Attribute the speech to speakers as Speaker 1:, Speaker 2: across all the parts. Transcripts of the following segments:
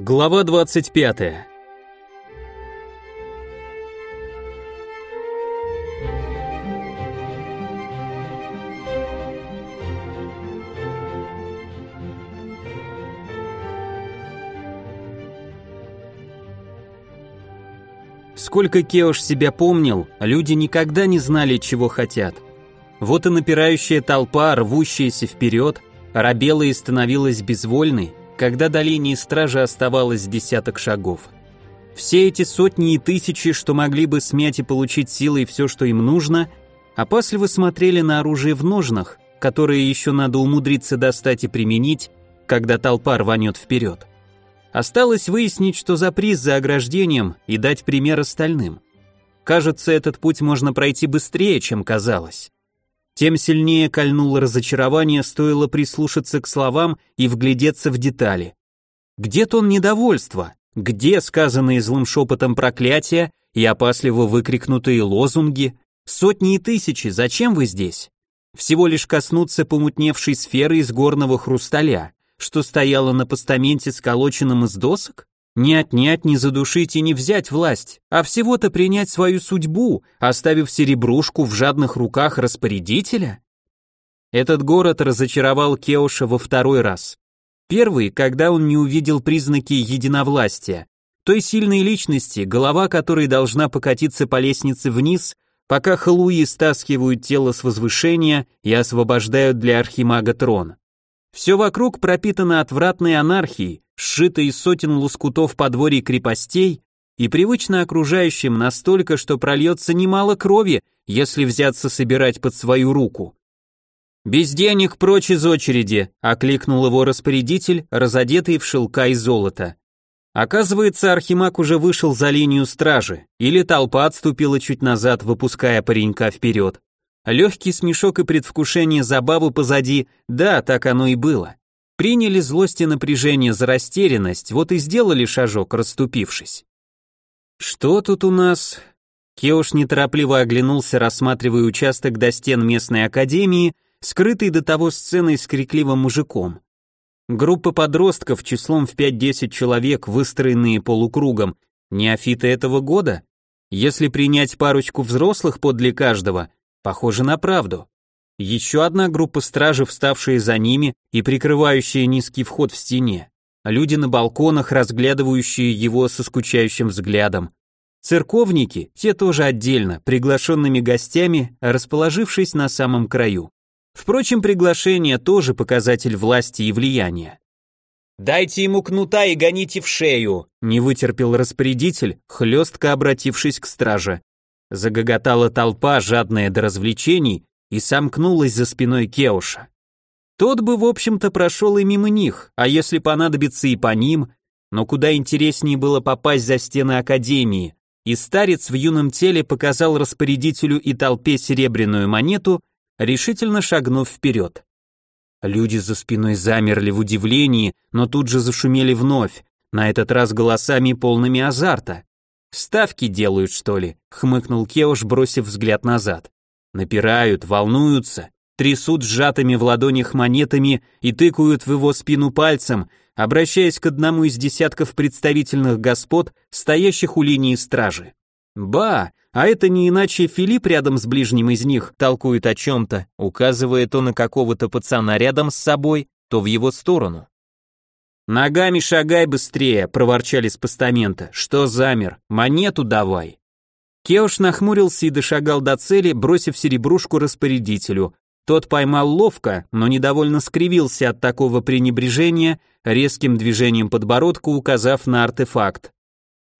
Speaker 1: Глава 25. Сколько Кеош себя помнил, люди никогда не знали, чего хотят. Вот и напирающая толпа, рвущаяся вперед, рабела и становилась безвольной, когда до линии стражи оставалось десяток шагов. Все эти сотни и тысячи, что могли бы смять и получить силой все, что им нужно, опасливо смотрели на оружие в ножнах, которое еще надо умудриться достать и применить, когда толпа рванет вперед. Осталось выяснить, что за приз за ограждением и дать пример остальным. Кажется, этот путь можно пройти быстрее, чем казалось. Тем сильнее кольнуло разочарование, стоило прислушаться к словам и вглядеться в детали. Где тон недовольства? Где сказанные злым шепотом проклятия и опасливо выкрикнутые лозунги? Сотни и тысячи, зачем вы здесь? Всего лишь коснуться помутневшей сферы из горного хрусталя, что стояла на постаменте, сколоченном из досок? Не отнять, не задушить и не взять власть, а всего-то принять свою судьбу, оставив серебрушку в жадных руках распорядителя? Этот город разочаровал Кеоша во второй раз. Первый, когда он не увидел признаки единовластия, той сильной личности, голова которой должна покатиться по лестнице вниз, пока халуи стаскивают тело с возвышения и освобождают для архимага трон. Все вокруг пропитано отвратной анархией, сшито из сотен лоскутов подворий крепостей и привычно окружающим настолько, что прольется немало крови, если взяться собирать под свою руку. «Без денег прочь из очереди», — окликнул его распорядитель, разодетый в шелка и золото. Оказывается, Архимаг уже вышел за линию стражи, или толпа отступила чуть назад, выпуская паренька вперед. Легкий смешок и предвкушение забавы позади, да, так оно и было. Приняли злость и напряжение за растерянность, вот и сделали шажок, расступившись. Что тут у нас? Кеуш неторопливо оглянулся, рассматривая участок до стен местной академии, скрытый до того сценой с крикливым мужиком. Группа подростков числом в 5-10 человек, выстроенные полукругом, неофиты этого года? Если принять парочку взрослых подле каждого, похоже на правду. Еще одна группа стражи, вставшие за ними и прикрывающие низкий вход в стене. Люди на балконах, разглядывающие его со скучающим взглядом. Церковники, те тоже отдельно, приглашенными гостями, расположившись на самом краю. Впрочем, приглашение тоже показатель власти и влияния. «Дайте ему кнута и гоните в шею», — не вытерпел распорядитель, хлестко обратившись к страже. Загоготала толпа, жадная до развлечений, и сомкнулась за спиной Кеуша. Тот бы, в общем-то, прошел и мимо них, а если понадобится и по ним, но куда интереснее было попасть за стены Академии, и старец в юном теле показал распорядителю и толпе серебряную монету, решительно шагнув вперед. Люди за спиной замерли в удивлении, но тут же зашумели вновь, на этот раз голосами полными азарта. «Ставки делают, что ли?» — хмыкнул Кеуш, бросив взгляд назад. Напирают, волнуются, трясут сжатыми в ладонях монетами и тыкают в его спину пальцем, обращаясь к одному из десятков представительных господ, стоящих у линии стражи. Ба, а это не иначе Филипп рядом с ближним из них толкует о чем-то, указывая то на какого-то пацана рядом с собой, то в его сторону. «Ногами шагай быстрее», — проворчали с постамента. «Что замер? Монету давай». Кеош нахмурился и дошагал до цели, бросив серебрушку распорядителю. Тот поймал ловко, но недовольно скривился от такого пренебрежения, резким движением подбородка указав на артефакт.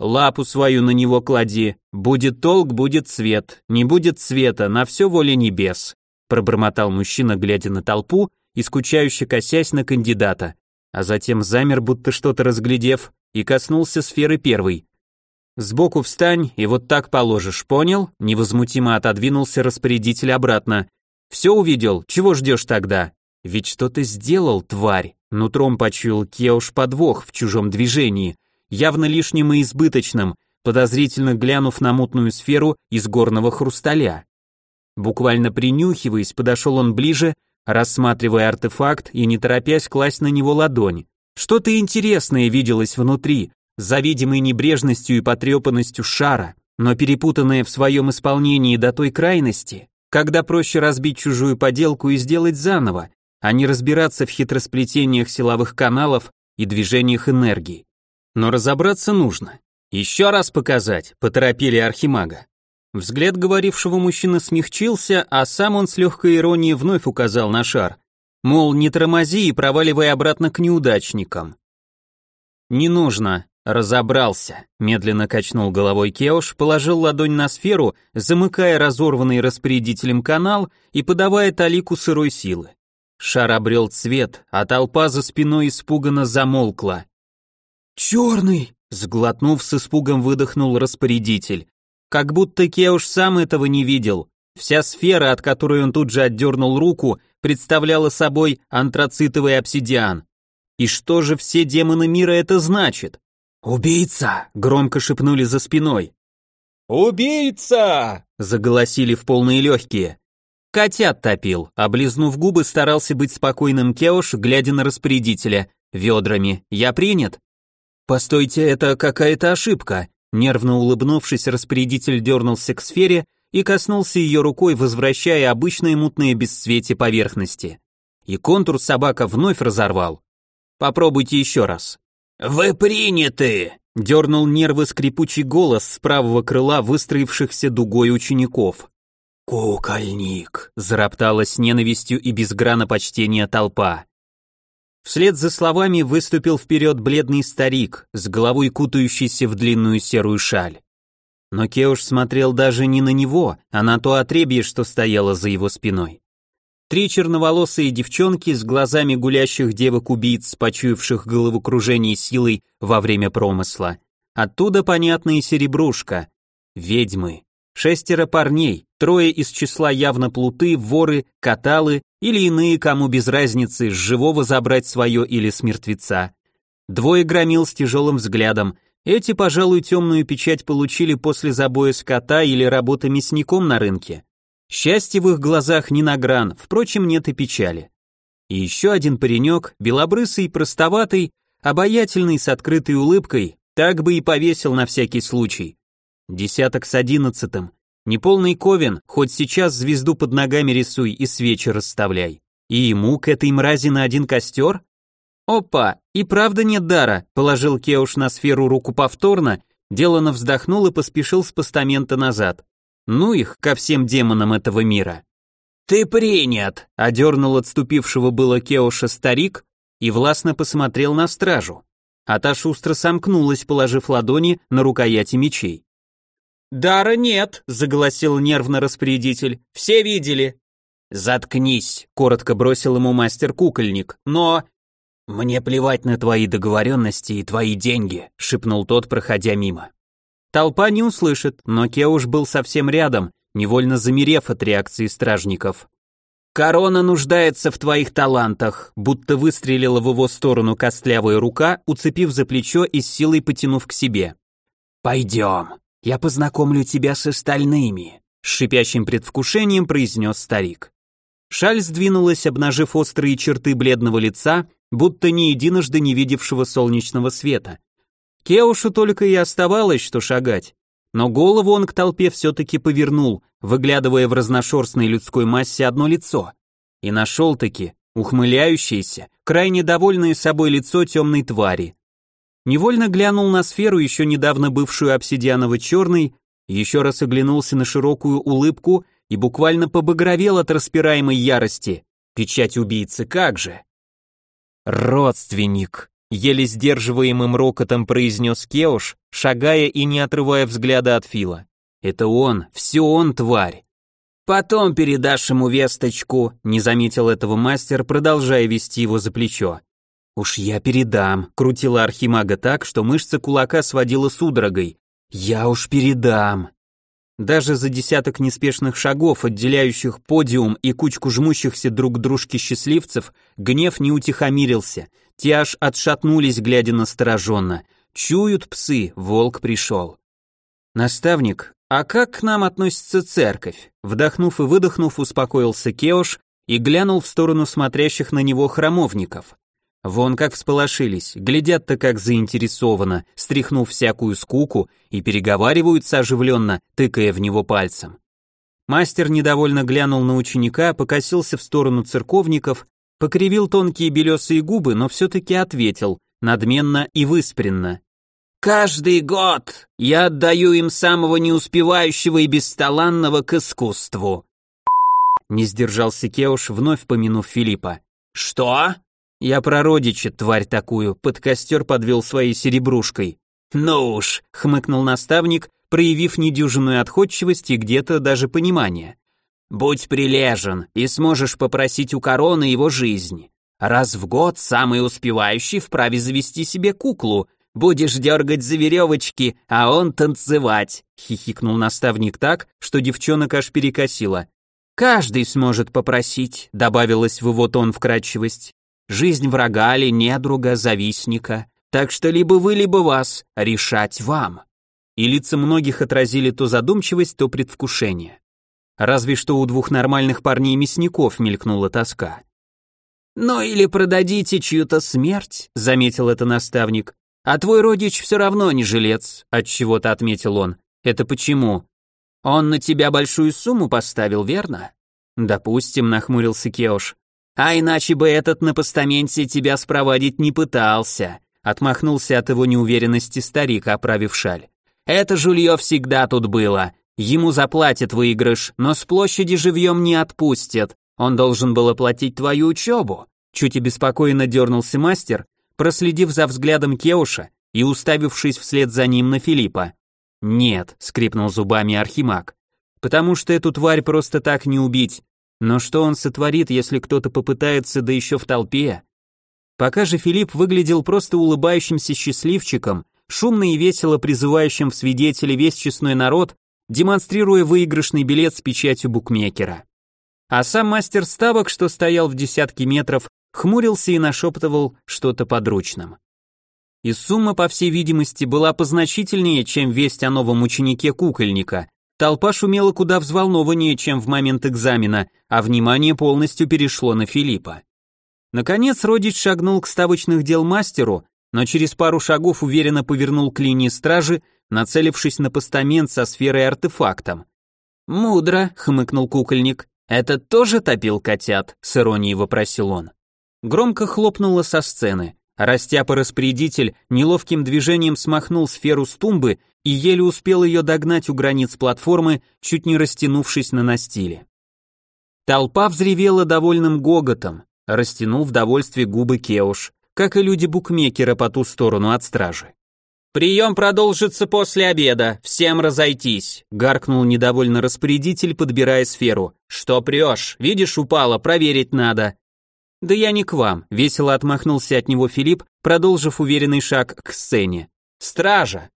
Speaker 1: «Лапу свою на него клади. Будет толк, будет свет. Не будет света, на все воля небес», пробормотал мужчина, глядя на толпу и скучающе косясь на кандидата, а затем замер, будто что-то разглядев, и коснулся сферы первой. Сбоку встань и вот так положишь, понял? Невозмутимо отодвинулся распорядитель обратно. Все увидел, чего ждешь тогда? Ведь что ты сделал, тварь? Нутром почуял Кеуш подвох в чужом движении, явно лишним и избыточным, подозрительно глянув на мутную сферу из горного хрусталя. Буквально принюхиваясь, подошел он ближе, рассматривая артефакт и не торопясь класть на него ладонь. Что-то интересное виделось внутри, за видимой небрежностью и потрепанностью шара, но перепутанное в своем исполнении до той крайности, когда проще разбить чужую поделку и сделать заново, а не разбираться в хитросплетениях силовых каналов и движениях энергии. Но разобраться нужно. Еще раз показать, поторопили архимага. Взгляд говорившего мужчины смягчился, а сам он с легкой иронией вновь указал на шар. Мол, не тормози и проваливай обратно к неудачникам. Не нужно, разобрался, медленно качнул головой Кеош, положил ладонь на сферу, замыкая разорванный распорядителем канал и подавая талику сырой силы. Шар обрел цвет, а толпа за спиной испуганно замолкла. «Черный!» — сглотнув с испугом выдохнул распорядитель. Как будто Кеуш сам этого не видел. Вся сфера, от которой он тут же отдернул руку, представляла собой антрацитовый обсидиан. И что же все демоны мира это значит? «Убийца!» — громко шепнули за спиной.
Speaker 2: «Убийца!»
Speaker 1: — заголосили в полные легкие. Котят топил, облизнув губы, старался быть спокойным Кеош, глядя на распорядителя. Ведрами. Я принят? Постойте, это какая-то ошибка. Нервно улыбнувшись, распорядитель дернулся к сфере и коснулся ее рукой, возвращая обычное мутное бесцветие поверхности. И контур собака вновь разорвал. Попробуйте еще раз.
Speaker 2: «Вы приняты!»
Speaker 1: Дернул нервы скрипучий голос с правого крыла выстроившихся дугой учеников.
Speaker 2: «Кукольник!»
Speaker 1: — зароптала с ненавистью и без грана почтения толпа. Вслед за словами выступил вперед бледный старик, с головой кутающийся в длинную серую шаль. Но Кеуш смотрел даже не на него, а на то отребье, что стояло за его спиной. Три черноволосые девчонки с глазами гулящих девок-убийц, почуявших головокружение силой во время промысла. Оттуда понятно и серебрушка. Ведьмы. Шестеро парней, трое из числа явно плуты, воры, каталы или иные, кому без разницы, с живого забрать свое или с мертвеца. Двое громил с тяжелым взглядом. Эти, пожалуй, темную печать получили после забоя скота или работы мясником на рынке. Счастье в их глазах не на гран, впрочем, нет и печали. И еще один паренек, белобрысый, простоватый, обаятельный, с открытой улыбкой, так бы и повесил на всякий случай. Десяток с одиннадцатым. Неполный ковен, хоть сейчас звезду под ногами рисуй и свечи расставляй. И ему к этой мрази на один костер? Опа, и правда нет дара, положил Кеуш на сферу руку повторно, делано вздохнул и поспешил с постамента назад. Ну их ко всем демонам этого мира.
Speaker 2: Ты принят,
Speaker 1: одернул отступившего было Кеуша старик и властно посмотрел на стражу. А та шустро сомкнулась, положив ладони на рукояти мечей.
Speaker 2: «Дара нет», — заголосил нервно распорядитель. «Все видели».
Speaker 1: «Заткнись», — коротко бросил ему мастер-кукольник. «Но...»
Speaker 2: «Мне плевать на твои договоренности и твои деньги», — шепнул тот, проходя мимо.
Speaker 1: Толпа не услышит, но Кеуш был совсем рядом, невольно замерев от реакции стражников.
Speaker 2: «Корона нуждается в твоих талантах»,
Speaker 1: будто выстрелила в его сторону костлявая рука, уцепив за плечо и с силой потянув к себе.
Speaker 2: «Пойдем». Я познакомлю тебя с остальными», —
Speaker 1: с шипящим предвкушением произнес старик. Шаль сдвинулась, обнажив острые черты бледного лица, будто не единожды не видевшего солнечного света. Кеушу только и оставалось, что шагать. Но голову он к толпе все-таки повернул, выглядывая в разношерстной людской массе одно лицо. И нашел-таки ухмыляющееся, крайне довольное собой лицо темной твари. Невольно глянул на сферу, еще недавно бывшую обсидианово-черной, еще раз оглянулся на широкую улыбку и буквально побагровел от распираемой ярости. Печать убийцы, как же! Родственник, еле сдерживаемым рокотом произнес Кеуш, шагая и не отрывая взгляда от Фила. Это он, все он, тварь.
Speaker 2: Потом передашь ему весточку,
Speaker 1: не заметил этого мастер, продолжая вести его за плечо. «Уж я передам», — крутила архимага так, что мышца кулака сводила судорогой. «Я уж передам». Даже за десяток неспешных шагов, отделяющих подиум и кучку жмущихся друг к дружке счастливцев, гнев не утихомирился. Те аж отшатнулись, глядя настороженно. Чуют псы, волк пришел. «Наставник, а как к нам относится церковь?» Вдохнув и выдохнув, успокоился Кеош и глянул в сторону смотрящих на него храмовников. Вон как всполошились, глядят-то как заинтересованно, стряхнув всякую скуку и переговариваются оживленно, тыкая в него пальцем. Мастер недовольно глянул на ученика, покосился в сторону церковников, покривил тонкие белесые губы, но все-таки ответил, надменно и выспренно. «Каждый год я отдаю им самого неуспевающего и бесталанного к искусству». Не сдержался Кеуш, вновь помянув Филиппа. «Что?» «Я про тварь такую, под костер подвел своей серебрушкой». «Ну уж», — хмыкнул наставник, проявив недюжинную отходчивость и где-то даже понимание. «Будь прилежен, и сможешь попросить у короны его жизнь. Раз в год самый успевающий вправе завести себе куклу. Будешь дергать за веревочки, а он танцевать», — хихикнул наставник так, что девчонок аж перекосило. «Каждый сможет попросить», — добавилась в его тон вкрадчивость. «Жизнь врага или недруга, завистника. Так что либо вы, либо вас, решать вам». И лица многих отразили то задумчивость, то предвкушение. Разве что у двух нормальных парней-мясников мелькнула тоска. «Ну или продадите чью-то смерть», — заметил это наставник. «А твой родич все равно не жилец», — отчего-то отметил он. «Это почему?» Он на тебя большую сумму поставил, верно? Допустим, нахмурился Кеош. А иначе бы этот на постаменте тебя спроводить не пытался. Отмахнулся от его неуверенности старик, оправив шаль. Это жулье всегда тут было. Ему заплатят выигрыш, но с площади живьем не отпустят. Он должен был оплатить твою учебу. Чуть обеспокоенно дернулся мастер, проследив за взглядом Кеуша и уставившись вслед за ним на Филиппа. «Нет», — скрипнул зубами Архимаг, «потому что эту тварь просто так не убить. Но что он сотворит, если кто-то попытается, да еще в толпе?» Пока же Филипп выглядел просто улыбающимся счастливчиком, шумно и весело призывающим в свидетели весь честной народ, демонстрируя выигрышный билет с печатью букмекера. А сам мастер ставок, что стоял в десятке метров, хмурился и нашептывал что-то подручным и сумма, по всей видимости, была позначительнее, чем весть о новом ученике кукольника. Толпа шумела куда взволнованнее, чем в момент экзамена, а внимание полностью перешло на Филиппа. Наконец родич шагнул к ставочных дел мастеру, но через пару шагов уверенно повернул к линии стражи, нацелившись на постамент со сферой-артефактом. «Мудро», — хмыкнул кукольник. «Это тоже топил котят?» — с иронией вопросил он. Громко хлопнуло со сцены. Растяпа-распорядитель неловким движением смахнул сферу с тумбы и еле успел ее догнать у границ платформы, чуть не растянувшись на настиле. Толпа взревела довольным гоготом, растянул в довольстве губы Кеуш, как и люди букмекера по ту сторону от стражи. «Прием продолжится после обеда, всем разойтись», — гаркнул недовольно распорядитель, подбирая сферу. «Что прешь? Видишь, упала, проверить надо». «Да я не к вам», — весело отмахнулся от него Филипп, продолжив уверенный шаг к сцене. «Стража!»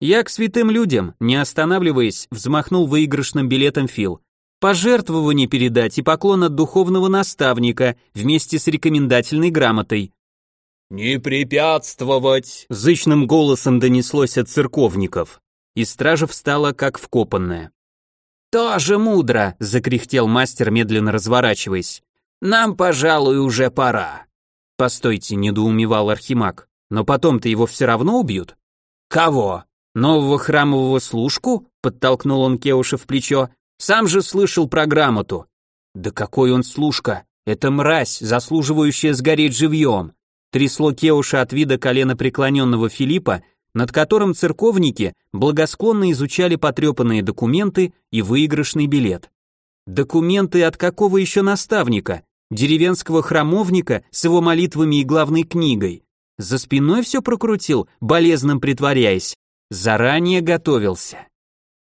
Speaker 1: «Я к святым людям», не останавливаясь, взмахнул выигрышным билетом Фил. «Пожертвование передать и поклон от духовного наставника вместе с рекомендательной грамотой».
Speaker 3: «Не препятствовать!»
Speaker 1: — зычным голосом донеслось от церковников, и стража встала как вкопанная. «Тоже мудро!» — закряхтел мастер, медленно разворачиваясь. Нам, пожалуй, уже пора. Постойте, недоумевал Архимаг. Но потом-то его все равно убьют. Кого? Нового храмового служку? Подтолкнул он Кеуша в плечо. Сам же слышал про грамоту. Да какой он служка? Это мразь, заслуживающая сгореть живьем. Трясло Кеуша от вида колена преклоненного Филиппа, над которым церковники благосклонно изучали потрепанные документы и выигрышный билет. Документы от какого еще наставника? деревенского храмовника с его молитвами и главной книгой. За спиной все прокрутил, болезным притворяясь. Заранее готовился.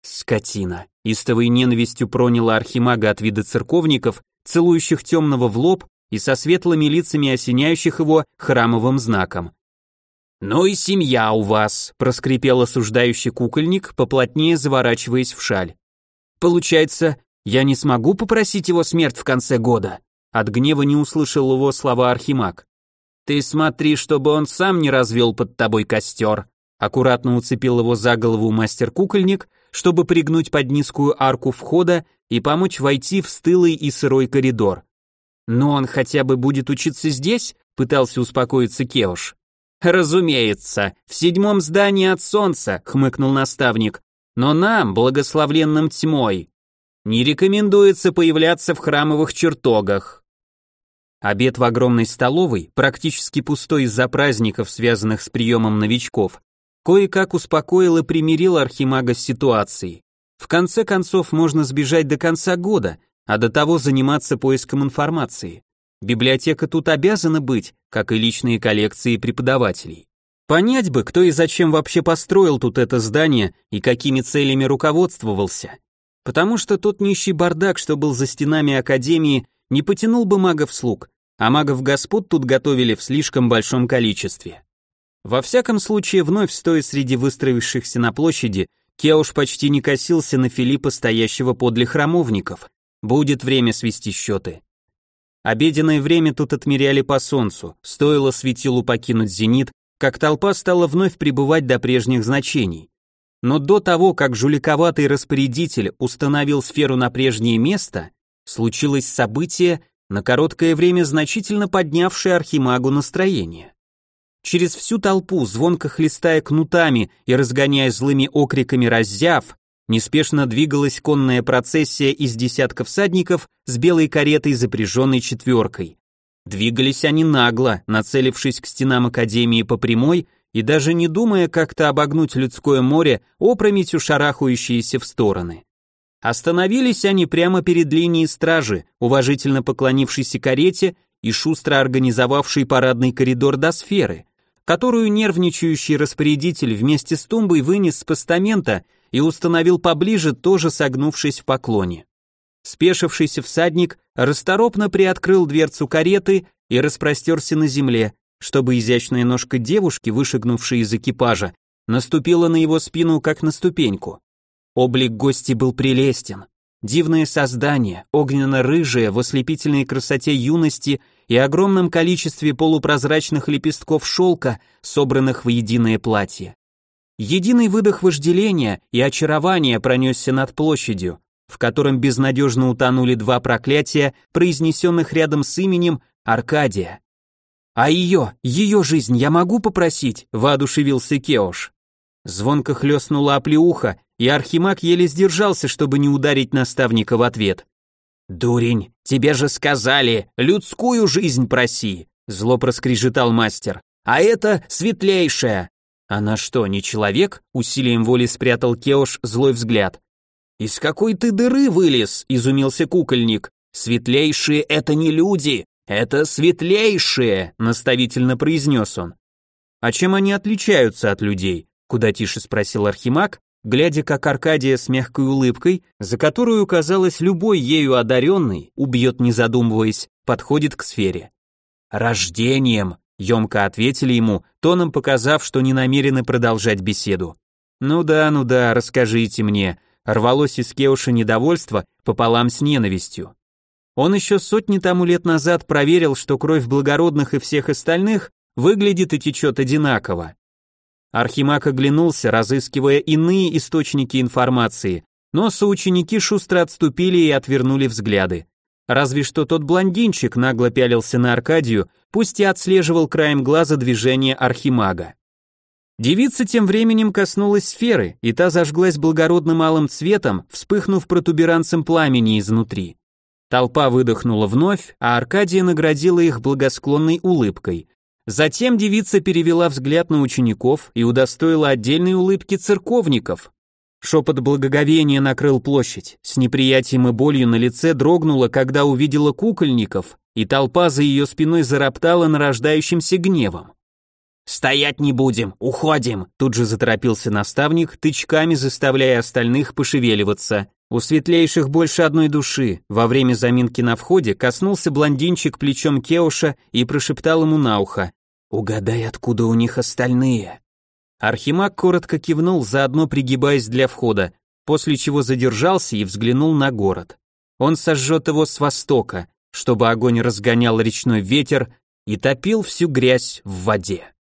Speaker 1: Скотина. Истовой ненавистью проняла архимага от вида церковников, целующих темного в лоб и со светлыми лицами осеняющих его храмовым знаком. «Ну и семья у вас», — проскрипел осуждающий кукольник, поплотнее заворачиваясь в шаль. «Получается, я не смогу попросить его смерть в конце года?» От гнева не услышал его слова Архимаг. «Ты смотри, чтобы он сам не развел под тобой костер», аккуратно уцепил его за голову мастер-кукольник, чтобы пригнуть под низкую арку входа и помочь войти в стылый и сырой коридор. «Но он хотя бы будет учиться здесь, пытался успокоиться Кеуш. Разумеется, в седьмом здании от солнца, хмыкнул наставник. Но нам, благословленным тьмой, не рекомендуется появляться в храмовых чертогах. Обед в огромной столовой, практически пустой из-за праздников, связанных с приемом новичков, кое-как успокоил и примирил архимага с ситуацией. В конце концов, можно сбежать до конца года, а до того заниматься поиском информации. Библиотека тут обязана быть, как и личные коллекции преподавателей. Понять бы, кто и зачем вообще построил тут это здание и какими целями руководствовался. Потому что тот нищий бардак, что был за стенами академии, не потянул бы магов-слуг, а магов-господ тут готовили в слишком большом количестве. Во всяком случае, вновь стоя среди выстроившихся на площади, Кеуш почти не косился на Филиппа, стоящего подле храмовников. Будет время свести счеты. Обеденное время тут отмеряли по солнцу, стоило светилу покинуть зенит, как толпа стала вновь пребывать до прежних значений. Но до того, как жуликоватый распорядитель установил сферу на прежнее место, случилось событие, на короткое время значительно поднявшее архимагу настроение. Через всю толпу, звонко хлестая кнутами и разгоняя злыми окриками раззяв, неспешно двигалась конная процессия из десятков всадников с белой каретой, запряженной четверкой. Двигались они нагло, нацелившись к стенам Академии по прямой и даже не думая как-то обогнуть людское море, опрометью шарахающиеся в стороны. Остановились они прямо перед линией стражи, уважительно поклонившейся карете и шустро организовавшей парадный коридор до сферы, которую нервничающий распорядитель вместе с тумбой вынес с постамента и установил поближе, тоже согнувшись в поклоне. Спешившийся всадник расторопно приоткрыл дверцу кареты и распростерся на земле, чтобы изящная ножка девушки, вышагнувшей из экипажа, наступила на его спину, как на ступеньку. Облик гости был прелестен. Дивное создание, огненно-рыжее, в ослепительной красоте юности и огромном количестве полупрозрачных лепестков шелка, собранных в единое платье. Единый выдох вожделения и очарования пронесся над площадью, в котором безнадежно утонули два проклятия, произнесенных рядом с именем Аркадия. «А ее, ее жизнь я могу попросить?» – воодушевился Кеош. Звонко хлестнула оплеуха, и Архимаг еле сдержался, чтобы не ударить наставника в ответ. «Дурень, тебе же сказали, людскую жизнь проси!» – зло проскрежетал мастер. «А это светлейшая, она что, не человек? Усилием воли спрятал Кеош злой взгляд. Из какой ты дыры вылез? изумился кукольник. Светлейшие это не люди, это светлейшие, наставительно произнес он. А чем они отличаются от людей? Куда тише спросил Архимаг, глядя, как Аркадия с мягкой улыбкой, за которую, казалось, любой ею одаренный, убьет не задумываясь, подходит к сфере. Рождением, Емко ответили ему, тоном показав, что не намерены продолжать беседу. «Ну да, ну да, расскажите мне», рвалось из Кеуша недовольство пополам с ненавистью. Он еще сотни тому лет назад проверил, что кровь благородных и всех остальных выглядит и течет одинаково. Архимаг оглянулся, разыскивая иные источники информации, но соученики шустро отступили и отвернули взгляды. Разве что тот блондинчик нагло пялился на Аркадию, пусть и отслеживал краем глаза движение архимага. Девица тем временем коснулась сферы, и та зажглась благородным алым цветом, вспыхнув протуберанцем пламени изнутри. Толпа выдохнула вновь, а Аркадия наградила их благосклонной улыбкой. Затем девица перевела взгляд на учеников и удостоила отдельной улыбки церковников, Шепот благоговения накрыл площадь, с неприятием и болью на лице дрогнула, когда увидела кукольников, и толпа за ее спиной зароптала нарождающимся гневом. «Стоять не будем, уходим!» Тут же заторопился наставник, тычками заставляя остальных пошевеливаться. У светлейших больше одной души. Во время заминки на входе коснулся блондинчик плечом Кеуша и прошептал ему на ухо. «Угадай, откуда у них остальные?» Архимаг коротко кивнул, заодно пригибаясь для входа, после чего задержался и взглянул на город. Он сожжет его с востока, чтобы огонь разгонял речной ветер и топил всю грязь в воде.